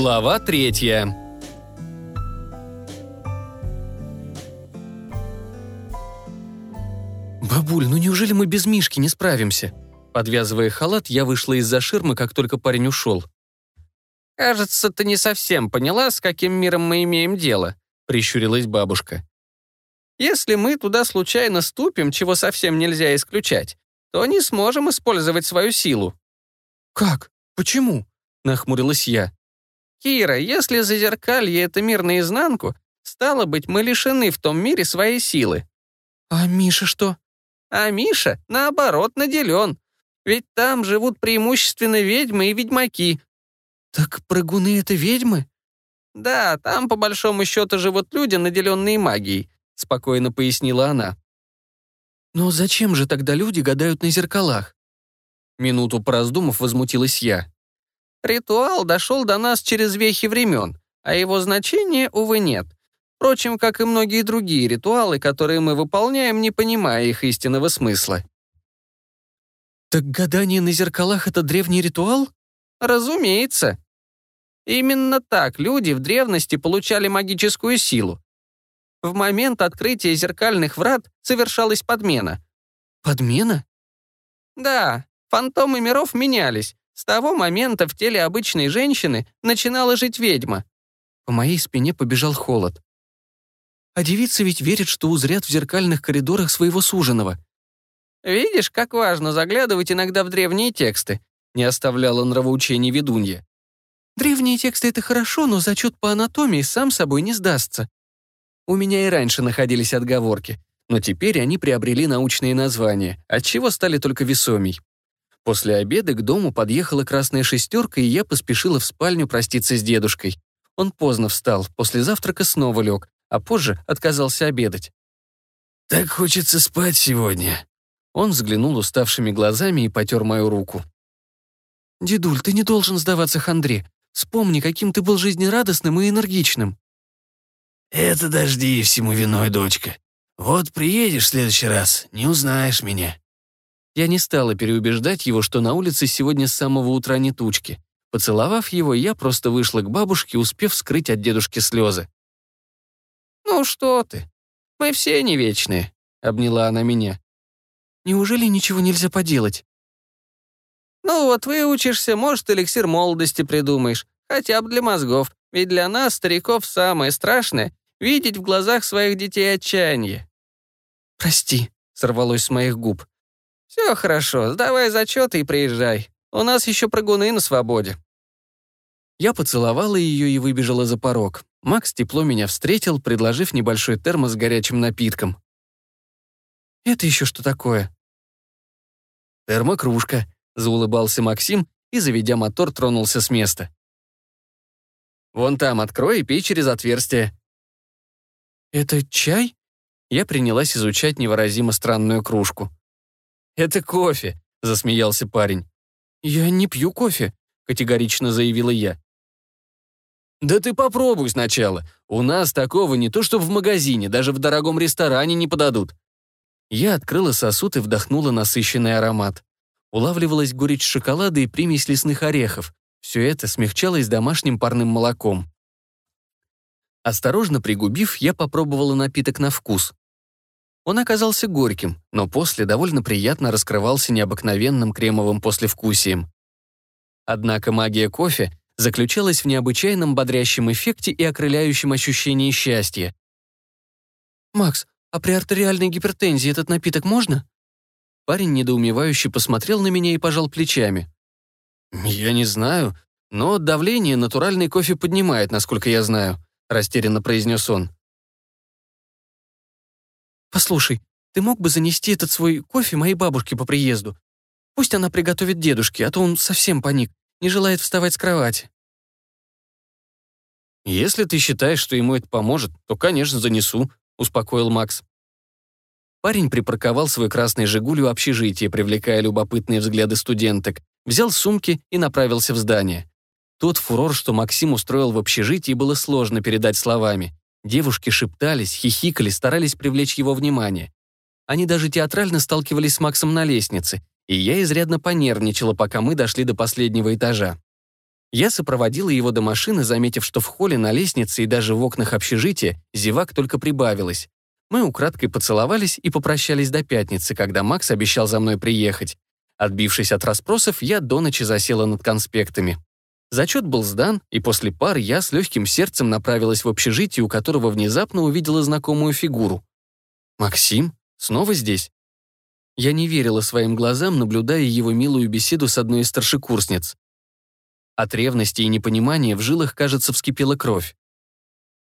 Глава третья. «Бабуль, ну неужели мы без Мишки не справимся?» Подвязывая халат, я вышла из-за ширмы, как только парень ушел. «Кажется, ты не совсем поняла, с каким миром мы имеем дело», — прищурилась бабушка. «Если мы туда случайно ступим, чего совсем нельзя исключать, то не сможем использовать свою силу». «Как? Почему?» — нахмурилась я. «Кира, если зазеркалье — это мир наизнанку, стало быть, мы лишены в том мире своей силы». «А Миша что?» «А Миша, наоборот, наделен. Ведь там живут преимущественно ведьмы и ведьмаки». «Так прыгуны — это ведьмы?» «Да, там, по большому счету, живут люди, наделенные магией», — спокойно пояснила она. «Но зачем же тогда люди гадают на зеркалах?» Минуту пораздумав, возмутилась я. Ритуал дошел до нас через вехи времен, а его значения, увы, нет. Впрочем, как и многие другие ритуалы, которые мы выполняем, не понимая их истинного смысла. «Так гадание на зеркалах — это древний ритуал?» «Разумеется. Именно так люди в древности получали магическую силу. В момент открытия зеркальных врат совершалась подмена». «Подмена?» «Да, фантомы миров менялись, с того момента в теле обычной женщины начинала жить ведьма. По моей спине побежал холод. А девицы ведь верят, что узрят в зеркальных коридорах своего суженого. «Видишь, как важно заглядывать иногда в древние тексты», не оставляла нравоучений ведунья. «Древние тексты — это хорошо, но зачет по анатомии сам собой не сдастся». У меня и раньше находились отговорки, но теперь они приобрели научные названия, отчего стали только весомей. После обеда к дому подъехала красная шестерка, и я поспешила в спальню проститься с дедушкой. Он поздно встал, после завтрака снова лег, а позже отказался обедать. «Так хочется спать сегодня». Он взглянул уставшими глазами и потер мою руку. «Дедуль, ты не должен сдаваться хандре. Вспомни, каким ты был жизнерадостным и энергичным». «Это дожди всему виной, дочка. Вот приедешь в следующий раз, не узнаешь меня». Я не стала переубеждать его, что на улице сегодня с самого утра не тучки. Поцеловав его, я просто вышла к бабушке, успев скрыть от дедушки слезы. «Ну что ты? Мы все не вечные», — обняла она меня. «Неужели ничего нельзя поделать?» «Ну вот выучишься, может, эликсир молодости придумаешь. Хотя бы для мозгов. Ведь для нас, стариков, самое страшное — видеть в глазах своих детей отчаяние». «Прости», — сорвалось с моих губ. «Все хорошо, сдавай зачеты и приезжай. У нас еще прыгуны на свободе». Я поцеловала ее и выбежала за порог. Макс тепло меня встретил, предложив небольшой термос с горячим напитком. «Это еще что такое?» «Термокружка», — заулыбался Максим и, заведя мотор, тронулся с места. «Вон там открой и пей через отверстие». «Это чай?» Я принялась изучать невыразимо странную кружку. «Это кофе», — засмеялся парень. «Я не пью кофе», — категорично заявила я. «Да ты попробуй сначала. У нас такого не то что в магазине, даже в дорогом ресторане не подадут». Я открыла сосуд и вдохнула насыщенный аромат. Улавливалась горечь шоколада и примесь лесных орехов. Все это смягчалось домашним парным молоком. Осторожно пригубив, я попробовала напиток на вкус. Он оказался горьким, но после довольно приятно раскрывался необыкновенным кремовым послевкусием. Однако магия кофе заключалась в необычайном бодрящем эффекте и окрыляющем ощущении счастья. «Макс, а при артериальной гипертензии этот напиток можно?» Парень недоумевающе посмотрел на меня и пожал плечами. «Я не знаю, но давление натуральный кофе поднимает, насколько я знаю», растерянно произнес он. «Послушай, ты мог бы занести этот свой кофе моей бабушке по приезду? Пусть она приготовит дедушке, а то он совсем паник, не желает вставать с кровати». «Если ты считаешь, что ему это поможет, то, конечно, занесу», — успокоил Макс. Парень припарковал свой красный «Жигуль» у общежития, привлекая любопытные взгляды студенток, взял сумки и направился в здание. Тот фурор, что Максим устроил в общежитии, было сложно передать словами. Девушки шептались, хихикали, старались привлечь его внимание. Они даже театрально сталкивались с Максом на лестнице, и я изрядно понервничала, пока мы дошли до последнего этажа. Я сопроводила его до машины, заметив, что в холле, на лестнице и даже в окнах общежития зевак только прибавилось. Мы украдкой поцеловались и попрощались до пятницы, когда Макс обещал за мной приехать. Отбившись от расспросов, я до ночи засела над конспектами. Зачет был сдан, и после пар я с легким сердцем направилась в общежитие, у которого внезапно увидела знакомую фигуру. «Максим? Снова здесь?» Я не верила своим глазам, наблюдая его милую беседу с одной из старшекурсниц. От ревности и непонимания в жилах, кажется, вскипела кровь.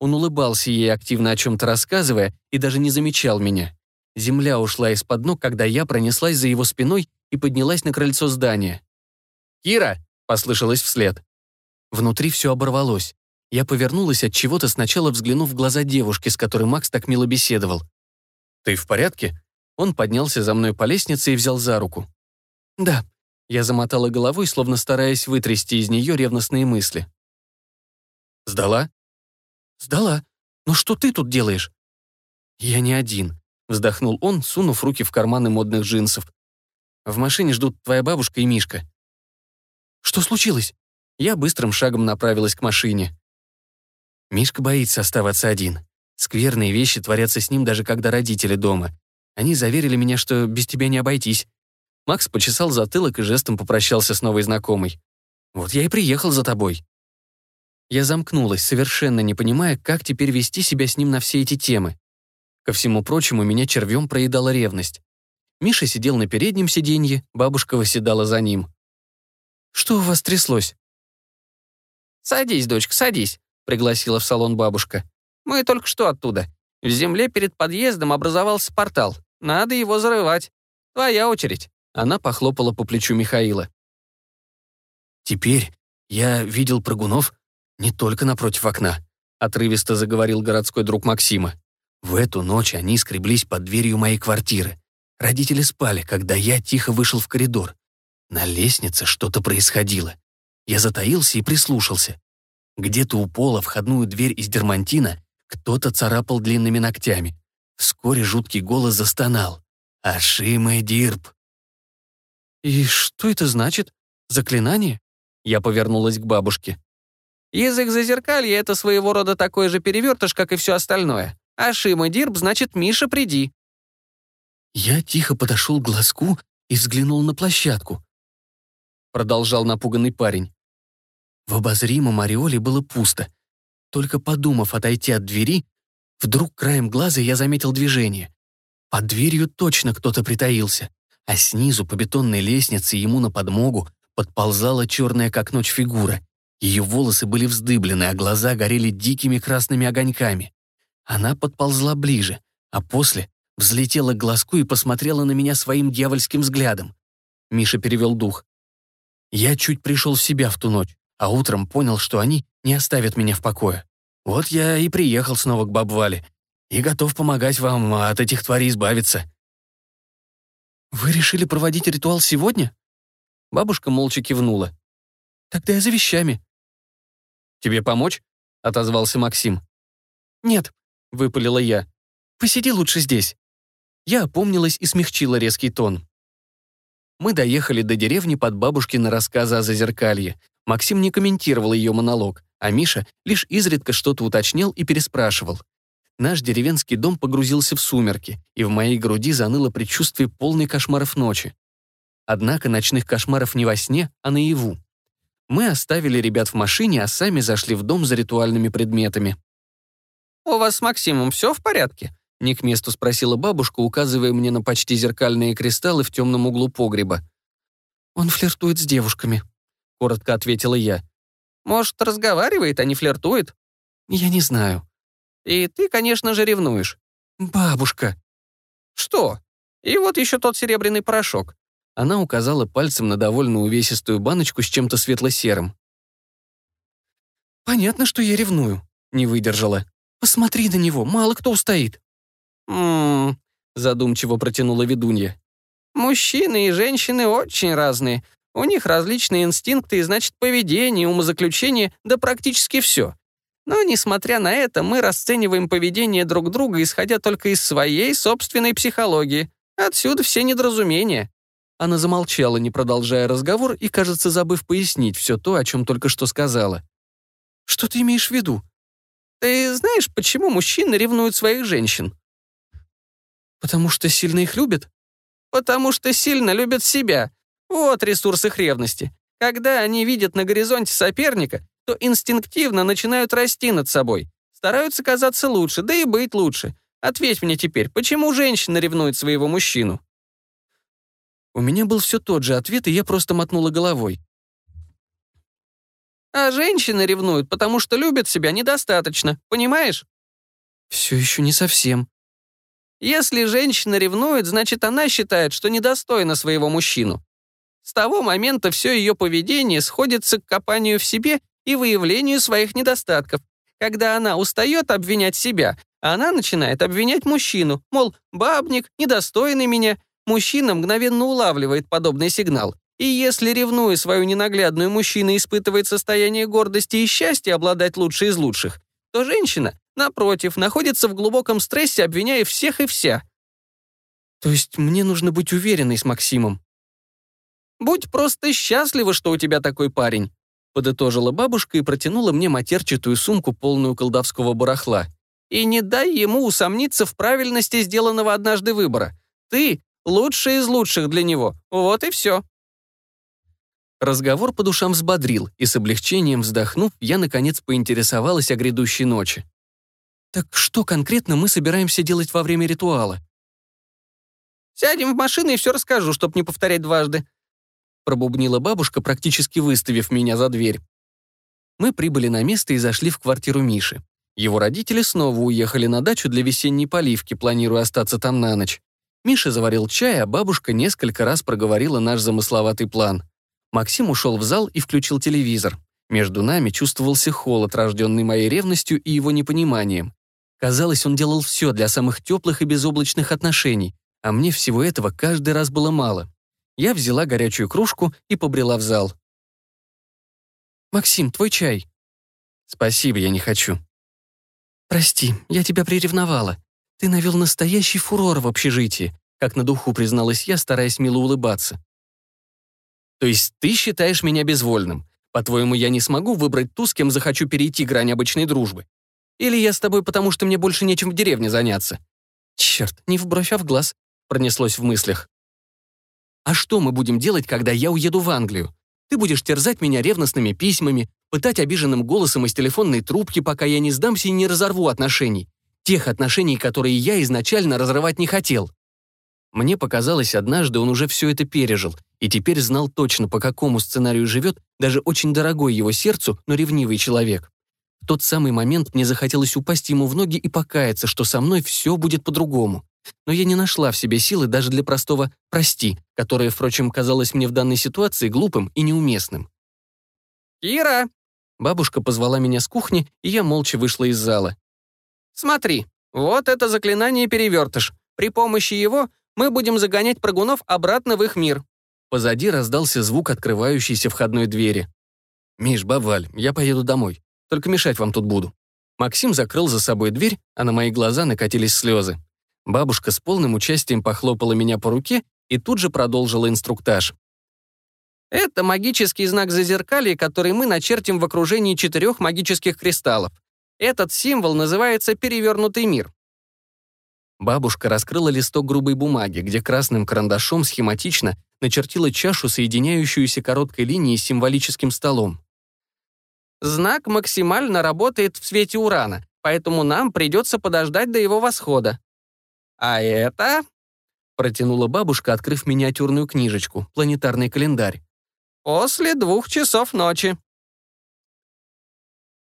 Он улыбался ей, активно о чем-то рассказывая, и даже не замечал меня. Земля ушла из-под ног, когда я пронеслась за его спиной и поднялась на крыльцо здания. «Кира!» — послышалось вслед. Внутри все оборвалось. Я повернулась от чего-то, сначала взглянув в глаза девушки, с которой Макс так мило беседовал. «Ты в порядке?» Он поднялся за мной по лестнице и взял за руку. «Да». Я замотала головой, словно стараясь вытрясти из нее ревностные мысли. «Сдала?» «Сдала. Но что ты тут делаешь?» «Я не один», — вздохнул он, сунув руки в карманы модных джинсов. «В машине ждут твоя бабушка и Мишка». «Что случилось?» Я быстрым шагом направилась к машине. Мишка боится оставаться один. Скверные вещи творятся с ним, даже когда родители дома. Они заверили меня, что без тебя не обойтись. Макс почесал затылок и жестом попрощался с новой знакомой. «Вот я и приехал за тобой». Я замкнулась, совершенно не понимая, как теперь вести себя с ним на все эти темы. Ко всему прочему, меня червем проедала ревность. Миша сидел на переднем сиденье, бабушка восседала за ним. «Что у вас тряслось?» «Садись, дочка, садись», — пригласила в салон бабушка. «Мы только что оттуда. В земле перед подъездом образовался портал. Надо его зарывать. Твоя очередь». Она похлопала по плечу Михаила. «Теперь я видел прыгунов не только напротив окна», отрывисто заговорил городской друг Максима. «В эту ночь они скреблись под дверью моей квартиры. Родители спали, когда я тихо вышел в коридор. На лестнице что-то происходило. Я затаился и прислушался. Где-то у пола входную дверь из дермантина кто-то царапал длинными ногтями. Вскоре жуткий голос застонал. «Ашима Дирб!» «И что это значит? Заклинание?» Я повернулась к бабушке. «Язык зазеркалья — это своего рода такой же перевертыш, как и все остальное. Ашима Дирб значит «Миша, приди». Я тихо подошел к глазку и взглянул на площадку. Продолжал напуганный парень. В обозримом ореоле было пусто. Только подумав отойти от двери, вдруг краем глаза я заметил движение. Под дверью точно кто-то притаился, а снизу по бетонной лестнице ему на подмогу подползала черная как ночь фигура. Ее волосы были вздыблены, а глаза горели дикими красными огоньками. Она подползла ближе, а после взлетела к глазку и посмотрела на меня своим дьявольским взглядом. Миша перевел дух. Я чуть пришел в себя в ту ночь а утром понял, что они не оставят меня в покое. Вот я и приехал снова к бабвале и готов помогать вам от этих тварей избавиться». «Вы решили проводить ритуал сегодня?» Бабушка молча кивнула. «Тогда я за вещами». «Тебе помочь?» — отозвался Максим. «Нет», — выпалила я. «Посиди лучше здесь». Я опомнилась и смягчила резкий тон. Мы доехали до деревни под бабушкины рассказы о зазеркалье. Максим не комментировал ее монолог, а Миша лишь изредка что-то уточнял и переспрашивал. Наш деревенский дом погрузился в сумерки, и в моей груди заныло предчувствие полной кошмаров ночи. Однако ночных кошмаров не во сне, а наяву. Мы оставили ребят в машине, а сами зашли в дом за ритуальными предметами. «У вас с Максимом все в порядке?» Не к месту спросила бабушка, указывая мне на почти зеркальные кристаллы в темном углу погреба. «Он флиртует с девушками», коротко ответила я. «Может, разговаривает, а не флиртует?» «Я не знаю». «И ты, конечно же, ревнуешь». «Бабушка». «Что? И вот еще тот серебряный порошок». Она указала пальцем на довольно увесистую баночку с чем-то светло-серым. «Понятно, что я ревную», — не выдержала. «Посмотри на него, мало кто устоит». «Ммм», — задумчиво протянула ведунья. «Мужчины и женщины очень разные. У них различные инстинкты и, значит, поведение, умозаключение, да практически все. Но, несмотря на это, мы расцениваем поведение друг друга, исходя только из своей собственной психологии. Отсюда все недоразумения. Она замолчала, не продолжая разговор и, кажется, забыв пояснить все то, о чем только что сказала. «Что ты имеешь в виду?» «Ты знаешь, почему мужчины ревнуют своих женщин?» «Потому что сильно их любят?» «Потому что сильно любят себя. Вот ресурс их ревности. Когда они видят на горизонте соперника, то инстинктивно начинают расти над собой, стараются казаться лучше, да и быть лучше. Ответь мне теперь, почему женщина ревнует своего мужчину?» У меня был все тот же ответ, и я просто мотнула головой. А женщины ревнуют, потому что любят себя недостаточно, понимаешь? Все еще не совсем. Если женщина ревнует, значит, она считает, что недостойна своего мужчину. С того момента все ее поведение сходится к копанию в себе и выявлению своих недостатков. Когда она устает обвинять себя, она начинает обвинять мужчину, мол, бабник, недостойный меня. Мужчина мгновенно улавливает подобный сигнал. И если, ревнуя свою ненаглядную, мужчина испытывает состояние гордости и счастья обладать лучшей из лучших, то женщина, напротив, находится в глубоком стрессе, обвиняя всех и вся. То есть мне нужно быть уверенной с Максимом? Будь просто счастлива, что у тебя такой парень. Подытожила бабушка и протянула мне матерчатую сумку, полную колдовского барахла. И не дай ему усомниться в правильности сделанного однажды выбора. Ты — лучший из лучших для него. Вот и все. Разговор по душам взбодрил, и с облегчением вздохнув, я, наконец, поинтересовалась о грядущей ночи. «Так что конкретно мы собираемся делать во время ритуала?» «Сядем в машину и все расскажу, чтоб не повторять дважды», пробубнила бабушка, практически выставив меня за дверь. Мы прибыли на место и зашли в квартиру Миши. Его родители снова уехали на дачу для весенней поливки, планируя остаться там на ночь. Миша заварил чай, а бабушка несколько раз проговорила наш замысловатый план. Максим ушел в зал и включил телевизор. Между нами чувствовался холод, рожденный моей ревностью и его непониманием. Казалось, он делал все для самых теплых и безоблачных отношений, а мне всего этого каждый раз было мало. Я взяла горячую кружку и побрела в зал. «Максим, твой чай». «Спасибо, я не хочу». «Прости, я тебя приревновала. Ты навел настоящий фурор в общежитии», как на духу призналась я, стараясь мило улыбаться. То есть ты считаешь меня безвольным? По-твоему, я не смогу выбрать ту, с кем захочу перейти грань обычной дружбы? Или я с тобой, потому что мне больше нечем в деревне заняться? Черт, не в бровь, а в глаз, пронеслось в мыслях. А что мы будем делать, когда я уеду в Англию? Ты будешь терзать меня ревностными письмами, пытать обиженным голосом из телефонной трубки, пока я не сдамся и не разорву отношений. Тех отношений, которые я изначально разрывать не хотел. Мне показалось, однажды он уже все это пережил, и теперь знал точно, по какому сценарию живет даже очень дорогой его сердцу, но ревнивый человек. В тот самый момент мне захотелось упасть ему в ноги и покаяться, что со мной все будет по-другому. Но я не нашла в себе силы даже для простого «прости», которое, впрочем, казалось мне в данной ситуации глупым и неуместным. «Кира!» Бабушка позвала меня с кухни, и я молча вышла из зала. «Смотри, вот это заклинание перевертыш. При помощи его мы будем загонять прыгунов обратно в их мир». Позади раздался звук открывающейся входной двери. «Миш, бабаль, я поеду домой. Только мешать вам тут буду». Максим закрыл за собой дверь, а на мои глаза накатились слезы. Бабушка с полным участием похлопала меня по руке и тут же продолжила инструктаж. Это магический знак зазеркалья, который мы начертим в окружении четырех магических кристаллов. Этот символ называется «перевернутый мир». Бабушка раскрыла листок грубой бумаги, где красным карандашом схематично начертила чашу, соединяющуюся короткой линией с символическим столом. Знак максимально работает в свете урана, поэтому нам придется подождать до его восхода. А это... Протянула бабушка, открыв миниатюрную книжечку, планетарный календарь. После двух часов ночи.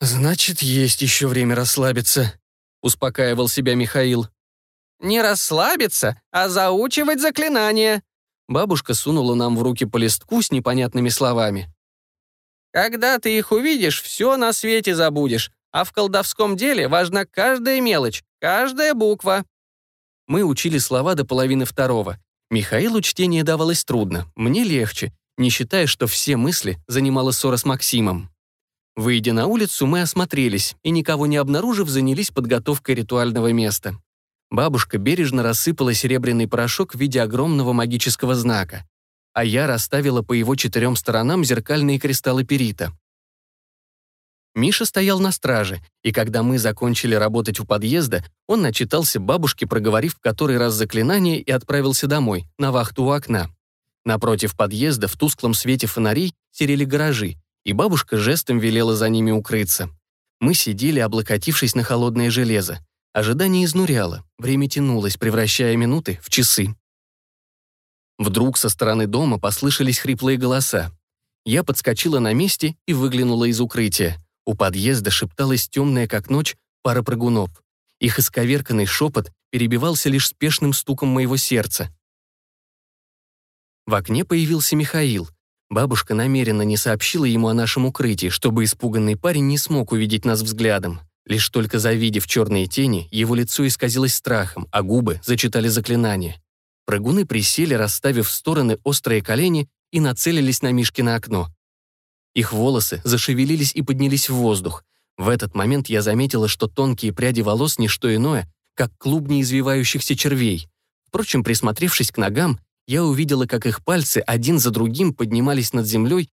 «Значит, есть еще время расслабиться», — успокаивал себя Михаил. Не расслабиться, а заучивать заклинания». Бабушка сунула нам в руки по листку с непонятными словами. «Когда ты их увидишь, все на свете забудешь, а в колдовском деле важна каждая мелочь, каждая буква». Мы учили слова до половины второго. Михаилу чтение давалось трудно, мне легче, не считая, что все мысли занимала ссора с Максимом. Выйдя на улицу, мы осмотрелись и, никого не обнаружив, занялись подготовкой ритуального места. Бабушка бережно рассыпала серебряный порошок в виде огромного магического знака. А я расставила по его четырем сторонам зеркальные кристаллы перита. Миша стоял на страже, и когда мы закончили работать у подъезда, он начитался бабушке, проговорив в который раз заклинание, и отправился домой, на вахту у окна. Напротив подъезда в тусклом свете фонарей серели гаражи, и бабушка жестом велела за ними укрыться. Мы сидели, облокотившись на холодное железо. Ожидание изнуряло, время тянулось, превращая минуты в часы. Вдруг со стороны дома послышались хриплые голоса. Я подскочила на месте и выглянула из укрытия. У подъезда шепталась темная, как ночь, пара прыгунов. Их исковерканный шепот перебивался лишь спешным стуком моего сердца. В окне появился Михаил. Бабушка намеренно не сообщила ему о нашем укрытии, чтобы испуганный парень не смог увидеть нас взглядом. Лишь только завидев черные тени, его лицо исказилось страхом, а губы зачитали заклинание. Прыгуны присели, расставив в стороны острые колени и нацелились на Мишкино окно. Их волосы зашевелились и поднялись в воздух. В этот момент я заметила, что тонкие пряди волос — не что иное, как клубни извивающихся червей. Впрочем, присмотревшись к ногам, я увидела, как их пальцы один за другим поднимались над землей,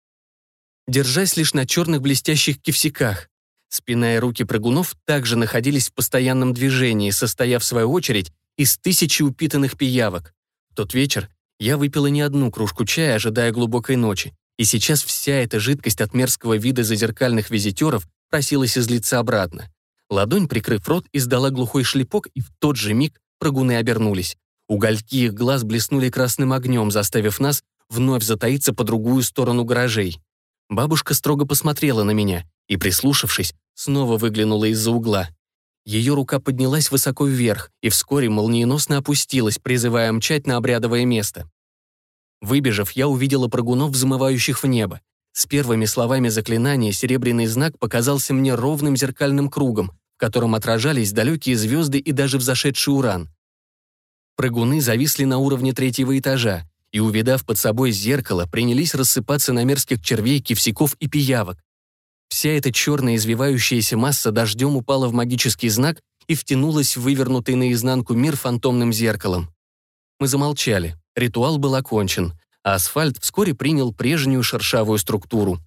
держась лишь на черных блестящих кивсяках. Спина и руки прыгунов также находились в постоянном движении, состояв, в свою очередь, из тысячи упитанных пиявок. Тот вечер я выпила не одну кружку чая, ожидая глубокой ночи, и сейчас вся эта жидкость от мерзкого вида зазеркальных визитеров просилась излиться обратно. Ладонь, прикрыв рот, издала глухой шлепок, и в тот же миг прыгуны обернулись. Угольки их глаз блеснули красным огнем, заставив нас вновь затаиться по другую сторону гаражей. Бабушка строго посмотрела на меня и, прислушавшись, снова выглянула из-за угла. Ее рука поднялась высоко вверх и вскоре молниеносно опустилась, призывая мчать на обрядовое место. Выбежав, я увидела прыгунов, взмывающих в небо. С первыми словами заклинания серебряный знак показался мне ровным зеркальным кругом, в котором отражались далекие звезды и даже взошедший уран. Прыгуны зависли на уровне третьего этажа и, увидав под собой зеркало, принялись рассыпаться на мерзких червей, кивсяков и пиявок. Вся эта черная извивающаяся масса дождем упала в магический знак и втянулась в вывернутый наизнанку мир фантомным зеркалом. Мы замолчали. Ритуал был окончен, а асфальт вскоре принял прежнюю шершавую структуру.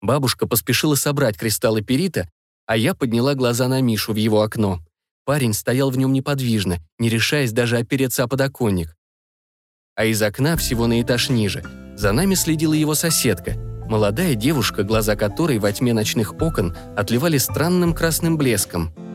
Бабушка поспешила собрать кристаллы перита, а я подняла глаза на Мишу в его окно. Парень стоял в нем неподвижно, не решаясь даже опереться о подоконник. А из окна всего на этаж ниже. За нами следила его соседка, молодая девушка, глаза которой во тьме ночных окон отливали странным красным блеском –